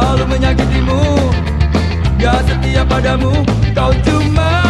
selalu menyakitimu. Gak setia padamu Kau cuma